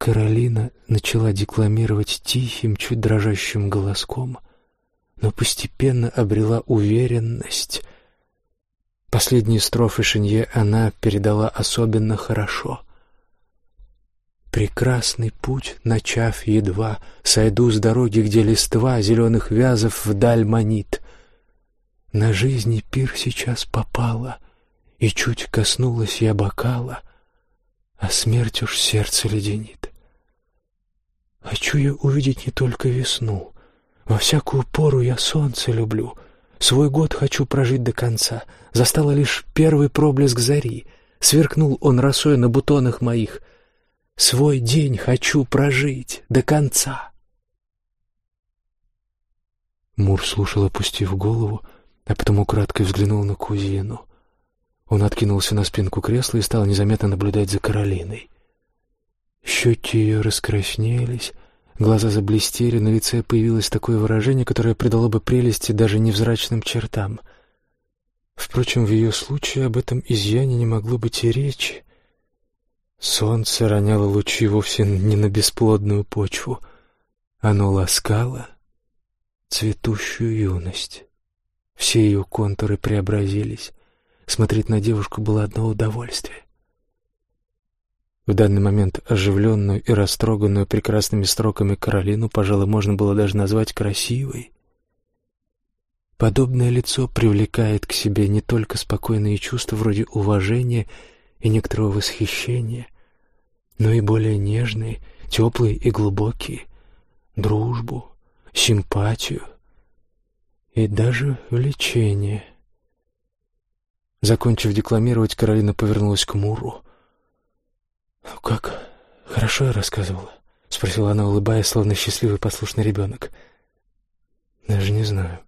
Каролина начала декламировать тихим, чуть дрожащим голоском, но постепенно обрела уверенность. Последние строфы Шинье она передала особенно хорошо. «Прекрасный путь, начав едва, сойду с дороги, где листва зеленых вязов вдаль манит. На жизни пир сейчас попала, и чуть коснулась я бокала, а смерть уж сердце леденит. Хочу я увидеть не только весну, во всякую пору я солнце люблю, свой год хочу прожить до конца, застала лишь первый проблеск зари, сверкнул он росой на бутонах моих, свой день хочу прожить до конца. Мур слушал, опустив голову, а потом украдкой взглянул на кузину. Он откинулся на спинку кресла и стал незаметно наблюдать за Каролиной. Щеки ее раскраснелись, глаза заблестели, на лице появилось такое выражение, которое придало бы прелести даже невзрачным чертам. Впрочем, в ее случае об этом изъяне не могло быть и речи. Солнце роняло лучи вовсе не на бесплодную почву. Оно ласкало цветущую юность. Все ее контуры преобразились. Смотреть на девушку было одно удовольствие. В данный момент оживленную и растроганную прекрасными строками Каролину, пожалуй, можно было даже назвать красивой. Подобное лицо привлекает к себе не только спокойные чувства вроде уважения и некоторого восхищения, но и более нежные, теплые и глубокие, дружбу, симпатию — и даже влечение. Закончив декламировать, Каролина повернулась к Муру. «Ну как, хорошо я рассказывала?» — спросила она, улыбаясь, словно счастливый послушный ребенок. «Даже не знаю».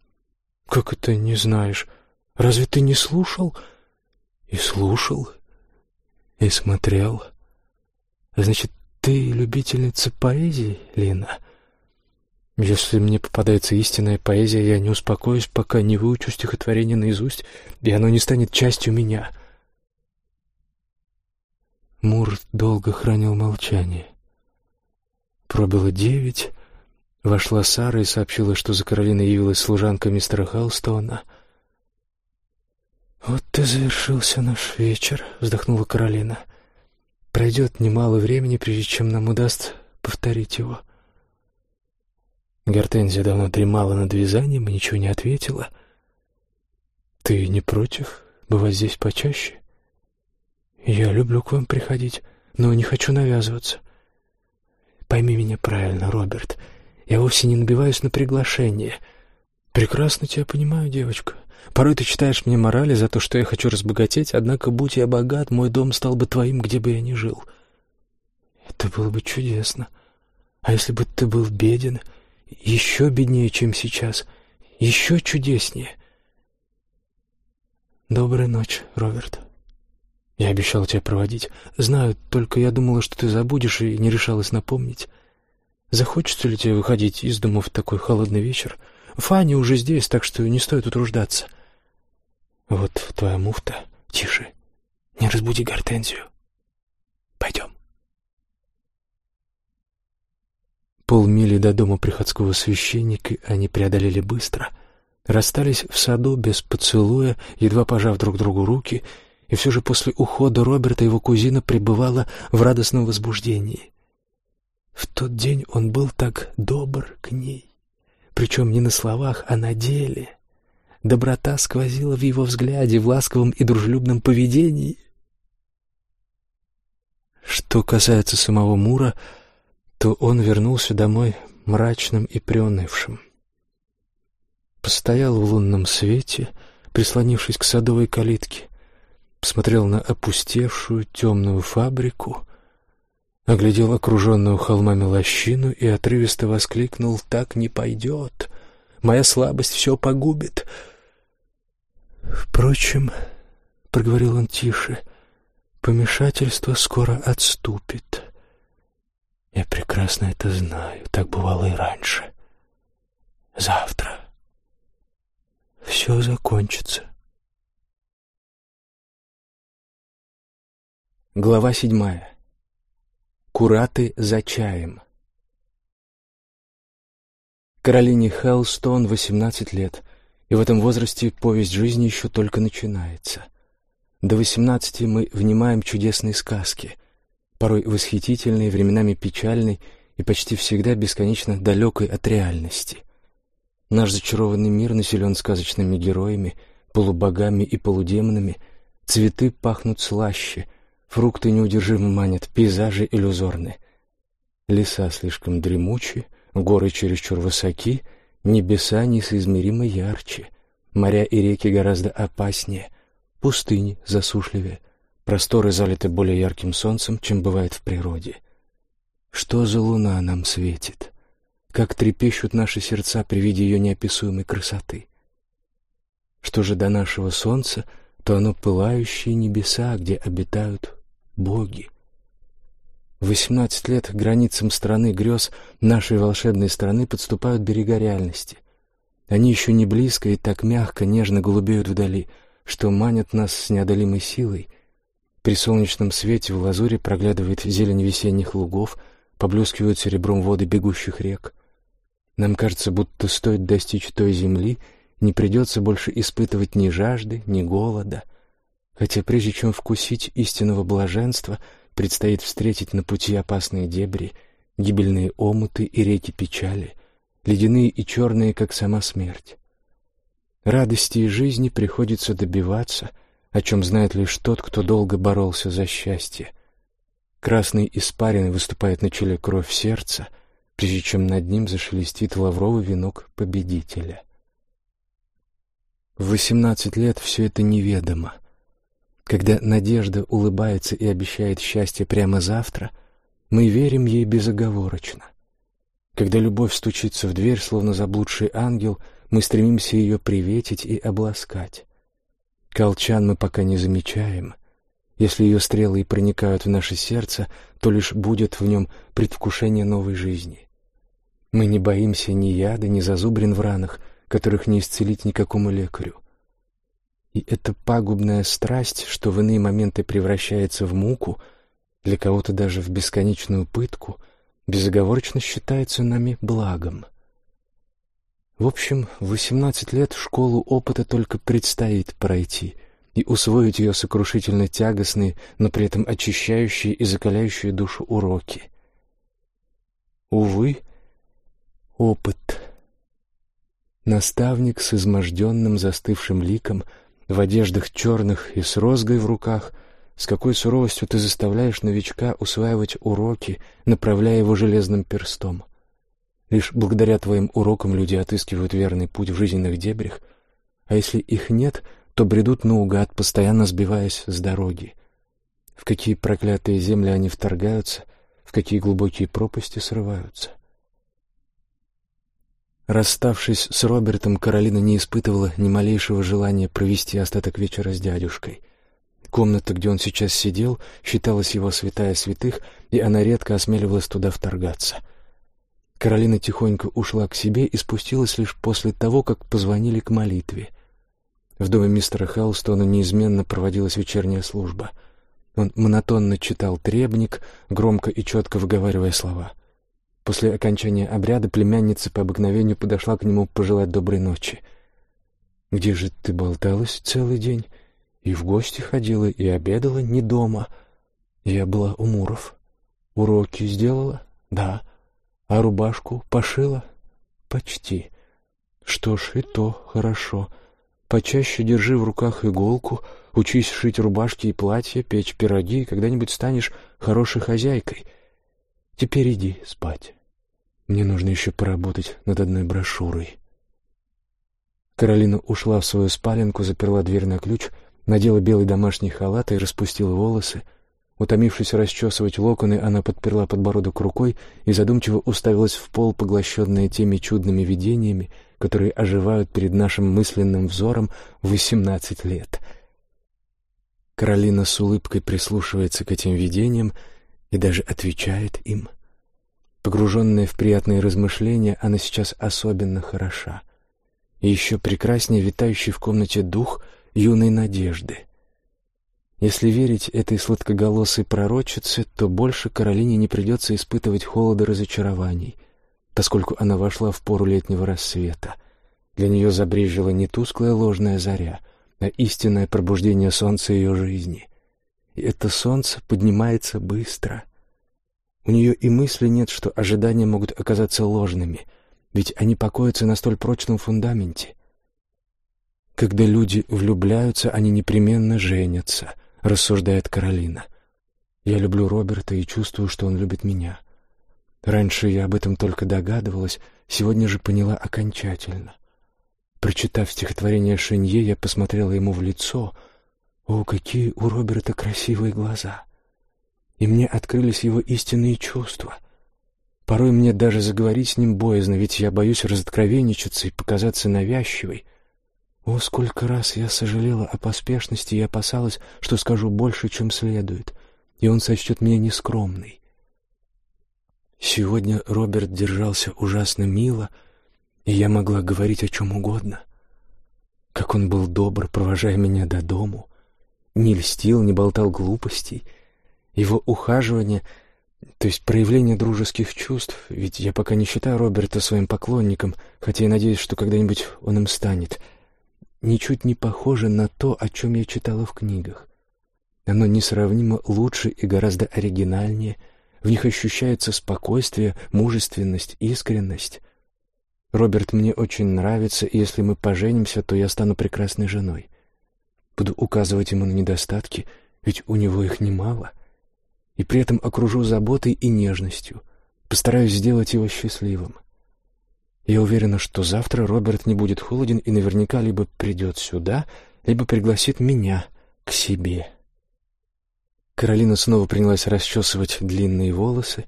«Как это не знаешь? Разве ты не слушал?» «И слушал, и смотрел. Значит, ты любительница поэзии, Лина?» Если мне попадается истинная поэзия, я не успокоюсь, пока не выучу стихотворение наизусть, и оно не станет частью меня. Мур долго хранил молчание. Пробило девять, вошла Сара и сообщила, что за Каролиной явилась служанка мистера Халстона. «Вот и завершился наш вечер», — вздохнула Каролина. «Пройдет немало времени, прежде чем нам удастся повторить его». Гортензия давно дремала над вязанием и ничего не ответила. «Ты не против бывать здесь почаще?» «Я люблю к вам приходить, но не хочу навязываться. Пойми меня правильно, Роберт. Я вовсе не набиваюсь на приглашение. Прекрасно тебя понимаю, девочка. Порой ты читаешь мне морали за то, что я хочу разбогатеть, однако, будь я богат, мой дом стал бы твоим, где бы я ни жил. Это было бы чудесно. А если бы ты был беден еще беднее, чем сейчас, еще чудеснее. Доброй ночи, Роберт. Я обещал тебя проводить. Знаю, только я думала, что ты забудешь и не решалась напомнить. Захочется ли тебе выходить из дома в такой холодный вечер? Фанни уже здесь, так что не стоит утруждаться. Вот твоя муфта. Тише. Не разбуди гортензию. Пойдем. Полмили до дома приходского священника они преодолели быстро. Расстались в саду без поцелуя, едва пожав друг другу руки, и все же после ухода Роберта его кузина пребывала в радостном возбуждении. В тот день он был так добр к ней, причем не на словах, а на деле. Доброта сквозила в его взгляде, в ласковом и дружелюбном поведении. Что касается самого Мура, то он вернулся домой мрачным и приунывшим. Постоял в лунном свете, прислонившись к садовой калитке, посмотрел на опустевшую темную фабрику, оглядел окруженную холмами лощину и отрывисто воскликнул «Так не пойдет! Моя слабость все погубит!» «Впрочем, — проговорил он тише, — помешательство скоро отступит». Я прекрасно это знаю, так бывало и раньше. Завтра все закончится. Глава седьмая. Кураты за чаем. Каролине Хеллстоун 18 лет, и в этом возрасте повесть жизни еще только начинается. До 18 мы внимаем чудесные сказки, порой восхитительные, временами печальной и почти всегда бесконечно далекой от реальности. Наш зачарованный мир населен сказочными героями, полубогами и полудемонами, цветы пахнут слаще, фрукты неудержимо манят, пейзажи иллюзорны. Леса слишком дремучи, горы чересчур высоки, небеса несоизмеримо ярче, моря и реки гораздо опаснее, пустыни засушливее, просторы залиты более ярким солнцем, чем бывает в природе. Что за луна нам светит? Как трепещут наши сердца при виде ее неописуемой красоты? Что же до нашего солнца, то оно пылающие небеса, где обитают боги. Восемнадцать лет к границам страны грез нашей волшебной страны подступают берега реальности. Они еще не близко и так мягко, нежно голубеют вдали, что манят нас с неодолимой силой. При солнечном свете в лазуре проглядывает зелень весенних лугов, поблескивают серебром воды бегущих рек. Нам кажется, будто стоит достичь той земли, не придется больше испытывать ни жажды, ни голода. Хотя прежде чем вкусить истинного блаженства, предстоит встретить на пути опасные дебри, гибельные омуты и реки печали, ледяные и черные, как сама смерть. Радости и жизни приходится добиваться, о чем знает лишь тот, кто долго боролся за счастье. Красный испарин выступает на челе кровь сердца, прежде чем над ним зашелестит лавровый венок победителя. В восемнадцать лет все это неведомо. Когда надежда улыбается и обещает счастье прямо завтра, мы верим ей безоговорочно. Когда любовь стучится в дверь, словно заблудший ангел, мы стремимся ее приветить и обласкать. Колчан мы пока не замечаем. Если ее стрелы и проникают в наше сердце, то лишь будет в нем предвкушение новой жизни. Мы не боимся ни яда, ни зазубрин в ранах, которых не исцелить никакому лекарю. И эта пагубная страсть, что в иные моменты превращается в муку, для кого-то даже в бесконечную пытку, безоговорочно считается нами благом. В общем, в восемнадцать лет школу опыта только предстоит пройти и усвоить ее сокрушительно тягостные, но при этом очищающие и закаляющие душу уроки. Увы, опыт. Наставник с изможденным застывшим ликом — в одеждах черных и с розгой в руках, с какой суровостью ты заставляешь новичка усваивать уроки, направляя его железным перстом. Лишь благодаря твоим урокам люди отыскивают верный путь в жизненных дебрях, а если их нет, то бредут наугад, постоянно сбиваясь с дороги. В какие проклятые земли они вторгаются, в какие глубокие пропасти срываются. Расставшись с Робертом, Каролина не испытывала ни малейшего желания провести остаток вечера с дядюшкой. Комната, где он сейчас сидел, считалась его святая святых, и она редко осмеливалась туда вторгаться. Каролина тихонько ушла к себе и спустилась лишь после того, как позвонили к молитве. В доме мистера Хелстона неизменно проводилась вечерняя служба. Он монотонно читал требник, громко и четко выговаривая слова — После окончания обряда племянница по обыкновению подошла к нему пожелать доброй ночи. «Где же ты болталась целый день? И в гости ходила, и обедала не дома. Я была у Муров. Уроки сделала? Да. А рубашку пошила? Почти. Что ж, и то хорошо. Почаще держи в руках иголку, учись шить рубашки и платья, печь пироги, и когда-нибудь станешь хорошей хозяйкой». Теперь иди спать. Мне нужно еще поработать над одной брошюрой. Каролина ушла в свою спаленку, заперла дверь на ключ, надела белый домашний халат и распустила волосы. Утомившись расчесывать локоны, она подперла подбородок рукой и задумчиво уставилась в пол, поглощенная теми чудными видениями, которые оживают перед нашим мысленным взором в восемнадцать лет. Каролина с улыбкой прислушивается к этим видениям и даже отвечает им. Погруженная в приятные размышления, она сейчас особенно хороша. И еще прекраснее витающий в комнате дух юной надежды. Если верить этой сладкоголосой пророчице, то больше Каролине не придется испытывать холода разочарований, поскольку она вошла в пору летнего рассвета. Для нее забрежила не тусклая ложная заря, а истинное пробуждение солнца ее жизни. И это солнце поднимается быстро. У нее и мысли нет, что ожидания могут оказаться ложными, ведь они покоятся на столь прочном фундаменте. Когда люди влюбляются, они непременно женятся — рассуждает Каролина. Я люблю Роберта и чувствую, что он любит меня. Раньше я об этом только догадывалась, сегодня же поняла окончательно. Прочитав стихотворение Шинье, я посмотрела ему в лицо. О, какие у Роберта красивые глаза! И мне открылись его истинные чувства. Порой мне даже заговорить с ним боязно, ведь я боюсь разоткровенничаться и показаться навязчивой. О, сколько раз я сожалела о поспешности и опасалась, что скажу больше, чем следует, и он сочтет меня нескромной. Сегодня Роберт держался ужасно мило, и я могла говорить о чем угодно. Как он был добр, провожая меня до дому, не льстил, не болтал глупостей. Его ухаживание, то есть проявление дружеских чувств, ведь я пока не считаю Роберта своим поклонником, хотя и надеюсь, что когда-нибудь он им станет — ничуть не похоже на то, о чем я читала в книгах. Оно несравнимо лучше и гораздо оригинальнее. В них ощущается спокойствие, мужественность, искренность. Роберт мне очень нравится, и если мы поженимся, то я стану прекрасной женой. Буду указывать ему на недостатки, ведь у него их немало. И при этом окружу заботой и нежностью. Постараюсь сделать его счастливым. Я уверена, что завтра Роберт не будет холоден и наверняка либо придет сюда, либо пригласит меня к себе. Каролина снова принялась расчесывать длинные волосы.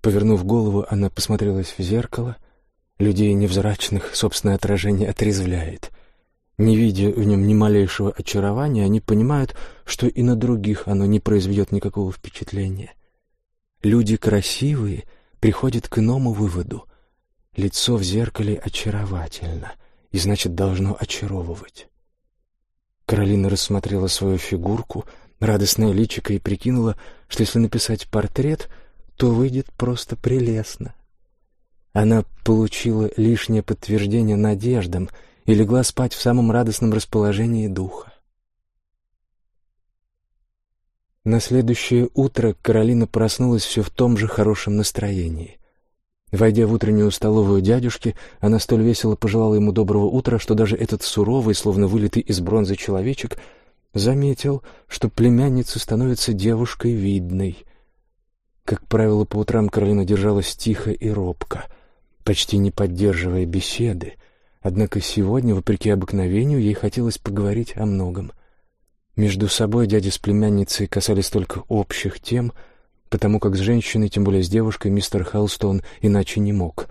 Повернув голову, она посмотрелась в зеркало. Людей невзрачных собственное отражение отрезвляет. Не видя в нем ни малейшего очарования, они понимают, что и на других оно не произведет никакого впечатления. Люди красивые приходят к иному выводу — Лицо в зеркале очаровательно и, значит, должно очаровывать. Каролина рассмотрела свою фигурку, радостное личико и прикинула, что если написать портрет, то выйдет просто прелестно. Она получила лишнее подтверждение надеждам и легла спать в самом радостном расположении духа. На следующее утро Каролина проснулась все в том же хорошем настроении. Войдя в утреннюю столовую дядюшки, она столь весело пожелала ему доброго утра, что даже этот суровый, словно вылитый из бронзы человечек, заметил, что племянница становится девушкой видной. Как правило, по утрам Каролина держалась тихо и робко, почти не поддерживая беседы, однако сегодня, вопреки обыкновению, ей хотелось поговорить о многом. Между собой дядя с племянницей касались только общих тем — потому как с женщиной, тем более с девушкой, мистер Халстон иначе не мог.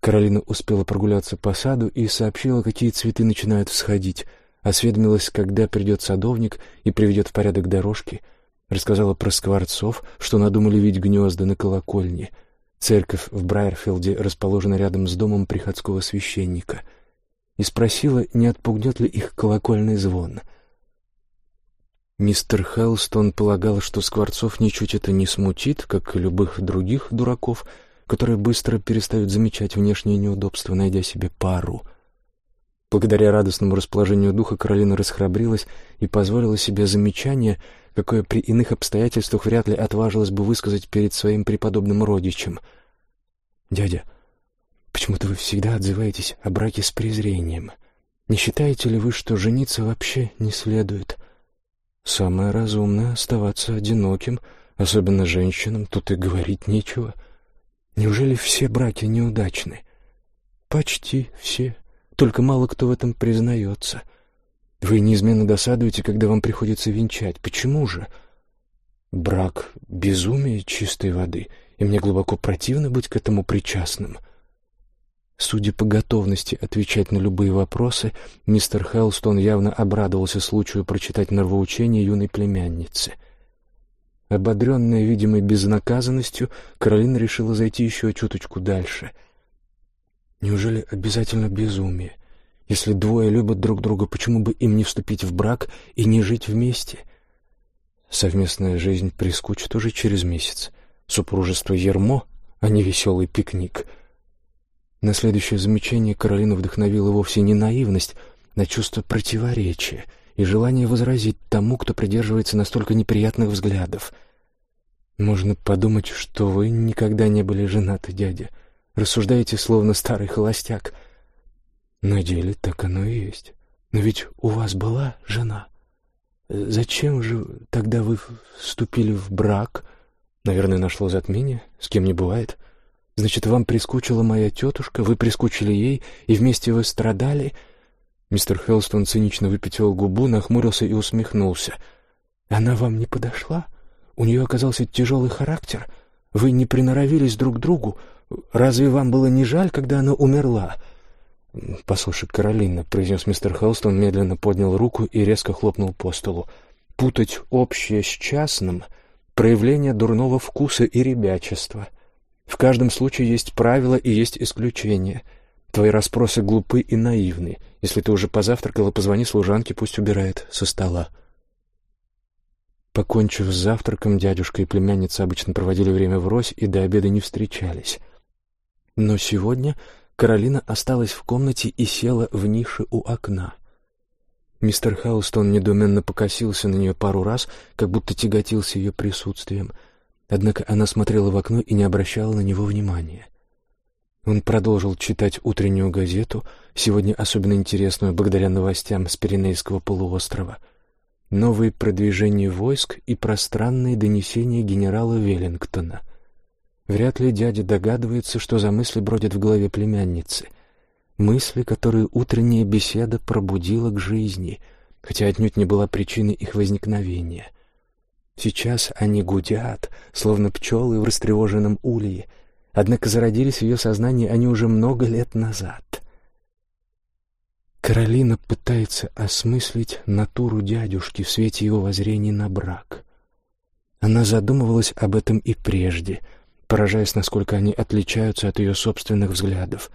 Каролина успела прогуляться по саду и сообщила, какие цветы начинают всходить, осведомилась, когда придет садовник и приведет в порядок дорожки, рассказала про скворцов, что надумали видеть гнезда на колокольне. Церковь в Брайерфилде расположена рядом с домом приходского священника, и спросила, не отпугнет ли их колокольный звон — Мистер Хелстон полагал, что Скворцов ничуть это не смутит, как и любых других дураков, которые быстро перестают замечать внешние неудобства, найдя себе пару. Благодаря радостному расположению духа Каролина расхрабрилась и позволила себе замечание, какое при иных обстоятельствах вряд ли отважилась бы высказать перед своим преподобным родичем. «Дядя, почему-то вы всегда отзываетесь о браке с презрением. Не считаете ли вы, что жениться вообще не следует?» Самое разумное — оставаться одиноким, особенно женщинам, тут и говорить нечего. Неужели все браки неудачны? Почти все, только мало кто в этом признается. Вы неизменно досадуете, когда вам приходится венчать. Почему же? Брак — безумие чистой воды, и мне глубоко противно быть к этому причастным — Судя по готовности отвечать на любые вопросы, мистер Хелстон явно обрадовался случаю прочитать нравоучение юной племянницы. Ободренная видимой безнаказанностью, Каролина решила зайти еще чуточку дальше. Неужели обязательно безумие? Если двое любят друг друга, почему бы им не вступить в брак и не жить вместе? Совместная жизнь прискучит уже через месяц. Супружество ермо, а не веселый пикник. На следующее замечание Каролину вдохновила вовсе не наивность, а чувство противоречия и желание возразить тому, кто придерживается настолько неприятных взглядов. «Можно подумать, что вы никогда не были женаты, дядя. Рассуждаете, словно старый холостяк. На деле так оно и есть. Но ведь у вас была жена. Зачем же тогда вы вступили в брак? Наверное, нашло затмение, с кем не бывает. Значит, вам прискучила моя тетушка, вы прискучили ей, и вместе вы страдали?» Мистер Хелстон цинично выпятил губу, нахмурился и усмехнулся. «Она вам не подошла? У нее оказался тяжелый характер? Вы не приноровились друг к другу? Разве вам было не жаль, когда она умерла?» «Послушай, Каролина», — произнес мистер Хелстон, медленно поднял руку и резко хлопнул по столу. «Путать общее с частным — проявление дурного вкуса и ребячества. В каждом случае есть правила и есть исключения». Твои расспросы глупы и наивны. Если ты уже позавтракала, позвони служанке, пусть убирает со стола. Покончив с завтраком, дядюшка и племянница обычно проводили время врозь и до обеда не встречались. Но сегодня Каролина осталась в комнате и села в нише у окна. Мистер Хаустон недоуменно покосился на нее пару раз, как будто тяготился ее присутствием. Однако она смотрела в окно и не обращала на него внимания. Он продолжил читать утреннюю газету, сегодня особенно интересную благодаря новостям с Пиренейского полуострова. Новые продвижения войск и пространные донесения генерала Веллингтона. Вряд ли дядя догадывается, что за мысли бродят в голове племянницы. Мысли, которые утренняя беседа пробудила к жизни, хотя отнюдь не была причиной их возникновения. Сейчас они гудят, словно пчелы в растревоженном улье — Однако зародились в ее сознании они уже много лет назад. Каролина пытается осмыслить натуру дядюшки в свете его воззрений на брак. Она задумывалась об этом и прежде, поражаясь, насколько они отличаются от ее собственных взглядов.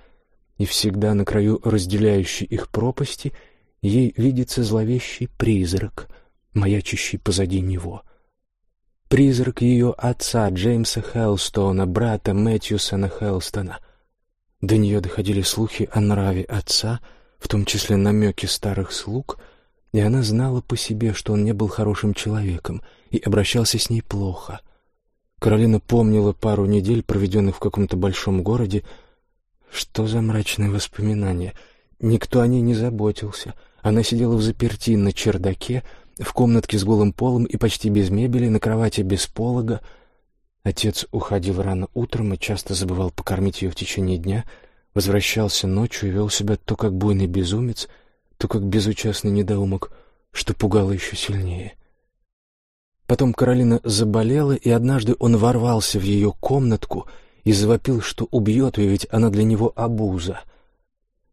И всегда на краю разделяющей их пропасти ей видится зловещий призрак, маячащий позади него — Призрак ее отца, Джеймса Хелстона, брата Мэтьюсона Хелстона. До нее доходили слухи о нраве отца, в том числе намеки старых слуг, и она знала по себе, что он не был хорошим человеком и обращался с ней плохо. Каролина помнила пару недель, проведенных в каком-то большом городе. Что за мрачные воспоминания? Никто о ней не заботился. Она сидела в заперти на чердаке, в комнатке с голым полом и почти без мебели, на кровати без полога. Отец уходил рано утром и часто забывал покормить ее в течение дня, возвращался ночью и вел себя то как буйный безумец, то как безучастный недоумок, что пугало еще сильнее. Потом Каролина заболела, и однажды он ворвался в ее комнатку и завопил, что убьет ее, ведь она для него обуза.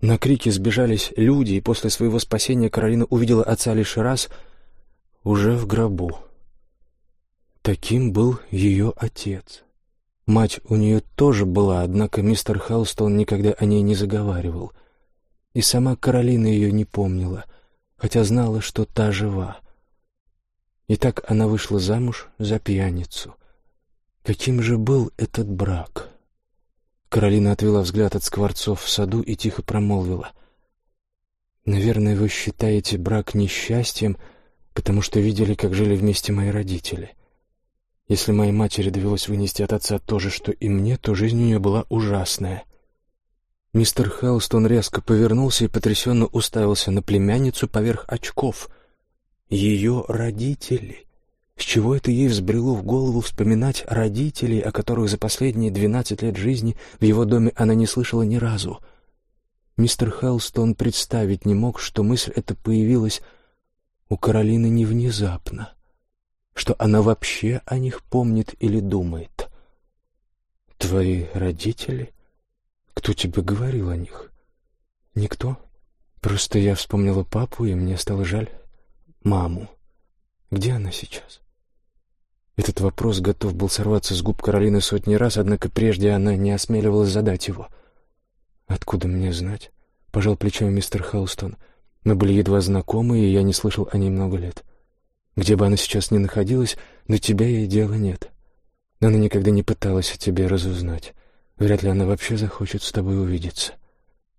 На крики сбежались люди, и после своего спасения Каролина увидела отца лишь раз — уже в гробу. Таким был ее отец. Мать у нее тоже была, однако мистер Хелстон никогда о ней не заговаривал. И сама Каролина ее не помнила, хотя знала, что та жива. И так она вышла замуж за пьяницу. Каким же был этот брак? Каролина отвела взгляд от скворцов в саду и тихо промолвила. «Наверное, вы считаете брак несчастьем, — потому что видели, как жили вместе мои родители. Если моей матери довелось вынести от отца то же, что и мне, то жизнь у нее была ужасная. Мистер Хелстон резко повернулся и потрясенно уставился на племянницу поверх очков. Ее родители. С чего это ей взбрело в голову вспоминать родителей, о которых за последние двенадцать лет жизни в его доме она не слышала ни разу? Мистер Хелстон представить не мог, что мысль эта появилась у Каролины не внезапно, что она вообще о них помнит или думает. Твои родители? Кто тебе говорил о них? Никто. Просто я вспомнила папу, и мне стало жаль маму. Где она сейчас? Этот вопрос готов был сорваться с губ Каролины сотни раз, однако прежде она не осмеливалась задать его. «Откуда мне знать?» — пожал плечами мистер Хелстон. Мы были едва знакомы, и я не слышал о ней много лет. Где бы она сейчас ни находилась, до тебя ей дела нет. Она никогда не пыталась о тебе разузнать. Вряд ли она вообще захочет с тобой увидеться.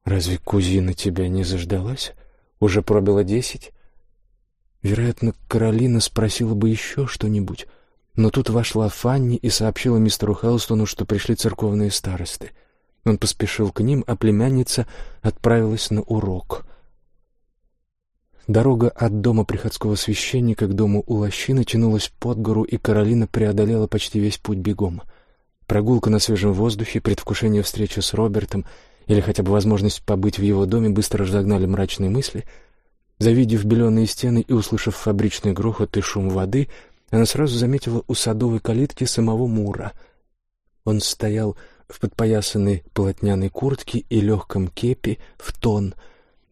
Разве кузина тебя не заждалась? Уже пробила десять? Вероятно, Каролина спросила бы еще что-нибудь, но тут вошла Фанни и сообщила мистеру Хелстону, что пришли церковные старосты. Он поспешил к ним, а племянница отправилась на урок. Дорога от дома приходского священника к дому у лощины тянулась под гору, и Каролина преодолела почти весь путь бегом. Прогулка на свежем воздухе, предвкушение встречи с Робертом или хотя бы возможность побыть в его доме быстро разогнали мрачные мысли. Завидев беленые стены и услышав фабричный грохот и шум воды, она сразу заметила у садовой калитки самого Мура. Он стоял в подпоясанной полотняной куртке и легком кепи в тон —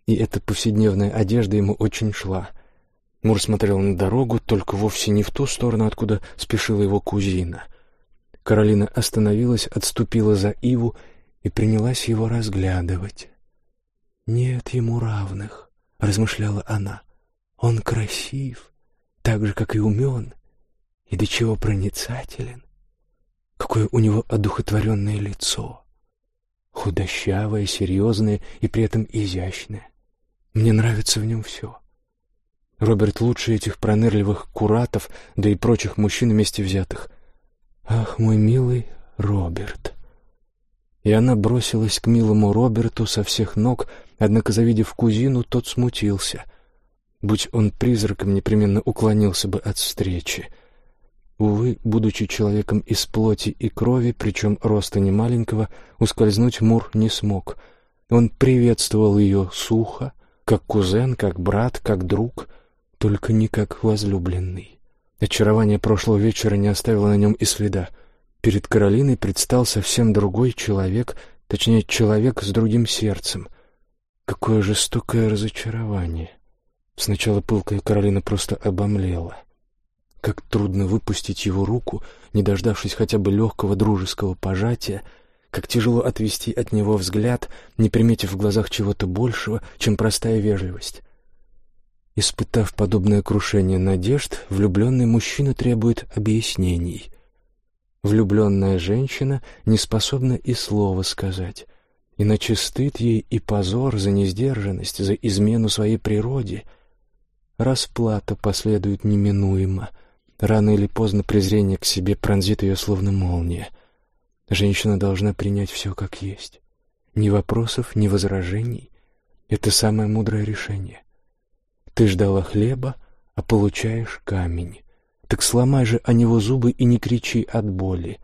и эта повседневная одежда ему очень шла. Мур смотрел на дорогу, только вовсе не в ту сторону, откуда спешила его кузина. Каролина остановилась, отступила за Иву и принялась его разглядывать. «Нет ему равных», — размышляла она. «Он красив, так же, как и умен, и до чего проницателен. Какое у него одухотворенное лицо, худощавое, серьезное и при этом изящное. Мне нравится в нем все. Роберт лучше этих пронырливых куратов, да и прочих мужчин вместе взятых. Ах, мой милый Роберт. И она бросилась к милому Роберту со всех ног, однако, завидев кузину, тот смутился. Будь он призраком, непременно уклонился бы от встречи. Увы, будучи человеком из плоти и крови, причем роста немаленького, ускользнуть Мур не смог. Он приветствовал ее сухо, как кузен, как брат, как друг, только не как возлюбленный. Очарование прошлого вечера не оставило на нем и следа. Перед Каролиной предстал совсем другой человек, точнее, человек с другим сердцем. Какое жестокое разочарование. Сначала пылкая Каролина просто обомлела. Как трудно выпустить его руку, не дождавшись хотя бы легкого дружеского пожатия — как тяжело отвести от него взгляд, не приметив в глазах чего-то большего, чем простая вежливость. Испытав подобное крушение надежд, влюбленный мужчина требует объяснений. Влюбленная женщина не способна и слова сказать, иначе стыд ей и позор за несдержанность, за измену своей природе. Расплата последует неминуемо. Рано или поздно презрение к себе пронзит ее словно молния — Женщина должна принять все как есть. Ни вопросов, ни возражений. Это самое мудрое решение. Ты ждала хлеба, а получаешь камень. Так сломай же о него зубы и не кричи от боли.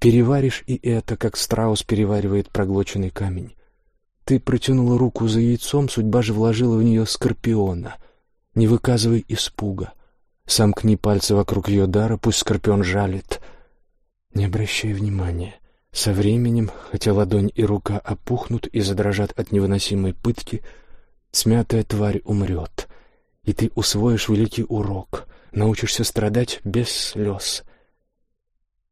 Переваришь и это, как страус переваривает проглоченный камень. Ты протянула руку за яйцом, судьба же вложила в нее скорпиона. Не выказывай испуга. Сомкни пальцы вокруг ее дара, пусть скорпион жалит — не обращай внимания. Со временем, хотя ладонь и рука опухнут и задрожат от невыносимой пытки, смятая тварь умрет, и ты усвоишь великий урок, научишься страдать без слез.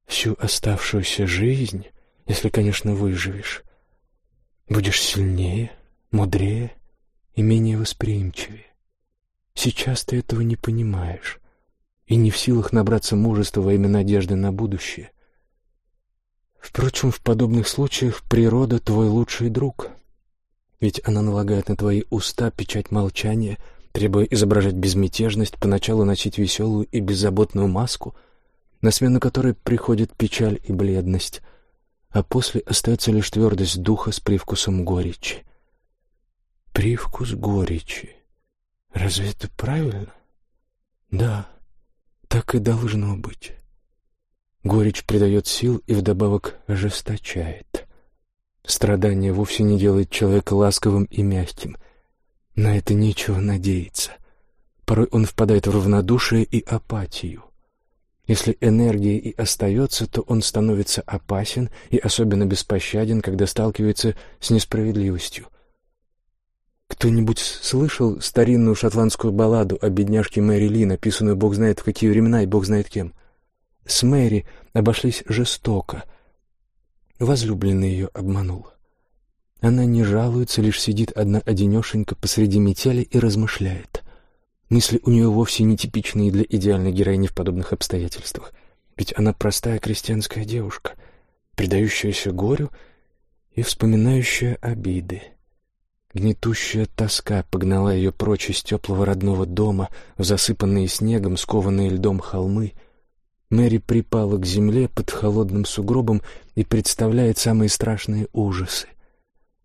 Всю оставшуюся жизнь, если, конечно, выживешь, будешь сильнее, мудрее и менее восприимчивее. Сейчас ты этого не понимаешь и не в силах набраться мужества во имя надежды на будущее. Впрочем, в подобных случаях природа твой лучший друг. Ведь она налагает на твои уста печать молчания, требуя изображать безмятежность, поначалу носить веселую и беззаботную маску, на смену которой приходит печаль и бледность, а после остается лишь твердость духа с привкусом горечи. Привкус горечи. Разве это правильно? Да, так и должно быть. Горечь придает сил и вдобавок ожесточает. Страдание вовсе не делает человека ласковым и мягким. На это нечего надеяться. Порой он впадает в равнодушие и апатию. Если энергия и остается, то он становится опасен и особенно беспощаден, когда сталкивается с несправедливостью. Кто-нибудь слышал старинную шотландскую балладу о бедняжке Мэри Ли, написанную бог знает в какие времена и бог знает кем? С Мэри обошлись жестоко. Возлюбленный ее обманул. Она не жалуется, лишь сидит одна одинешенька посреди метели и размышляет. Мысли у нее вовсе не типичные для идеальной героини в подобных обстоятельствах. Ведь она простая крестьянская девушка, предающаяся горю и вспоминающая обиды. Гнетущая тоска погнала ее прочь из теплого родного дома в засыпанные снегом, скованные льдом холмы. Мэри припала к земле под холодным сугробом и представляет самые страшные ужасы.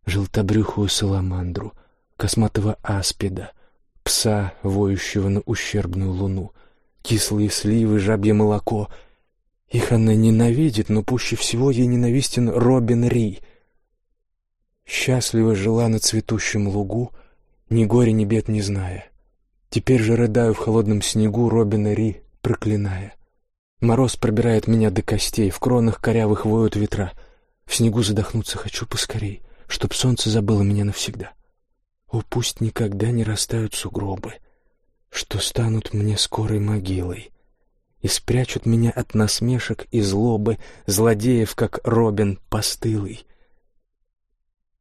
Желтобрюхую саламандру, косматого аспида, пса, воющего на ущербную луну, кислые сливы, жабье молоко. Их она ненавидит, но пуще всего ей ненавистен Робин Ри — Счастливо жила на цветущем лугу, ни горя, ни бед не зная. Теперь же рыдаю в холодном снегу Робина Ри, проклиная. Мороз пробирает меня до костей, в кронах корявых воют ветра. В снегу задохнуться хочу поскорей, чтоб солнце забыло меня навсегда. О, пусть никогда не растают сугробы, что станут мне скорой могилой и спрячут меня от насмешек и злобы, злодеев, как Робин постылый.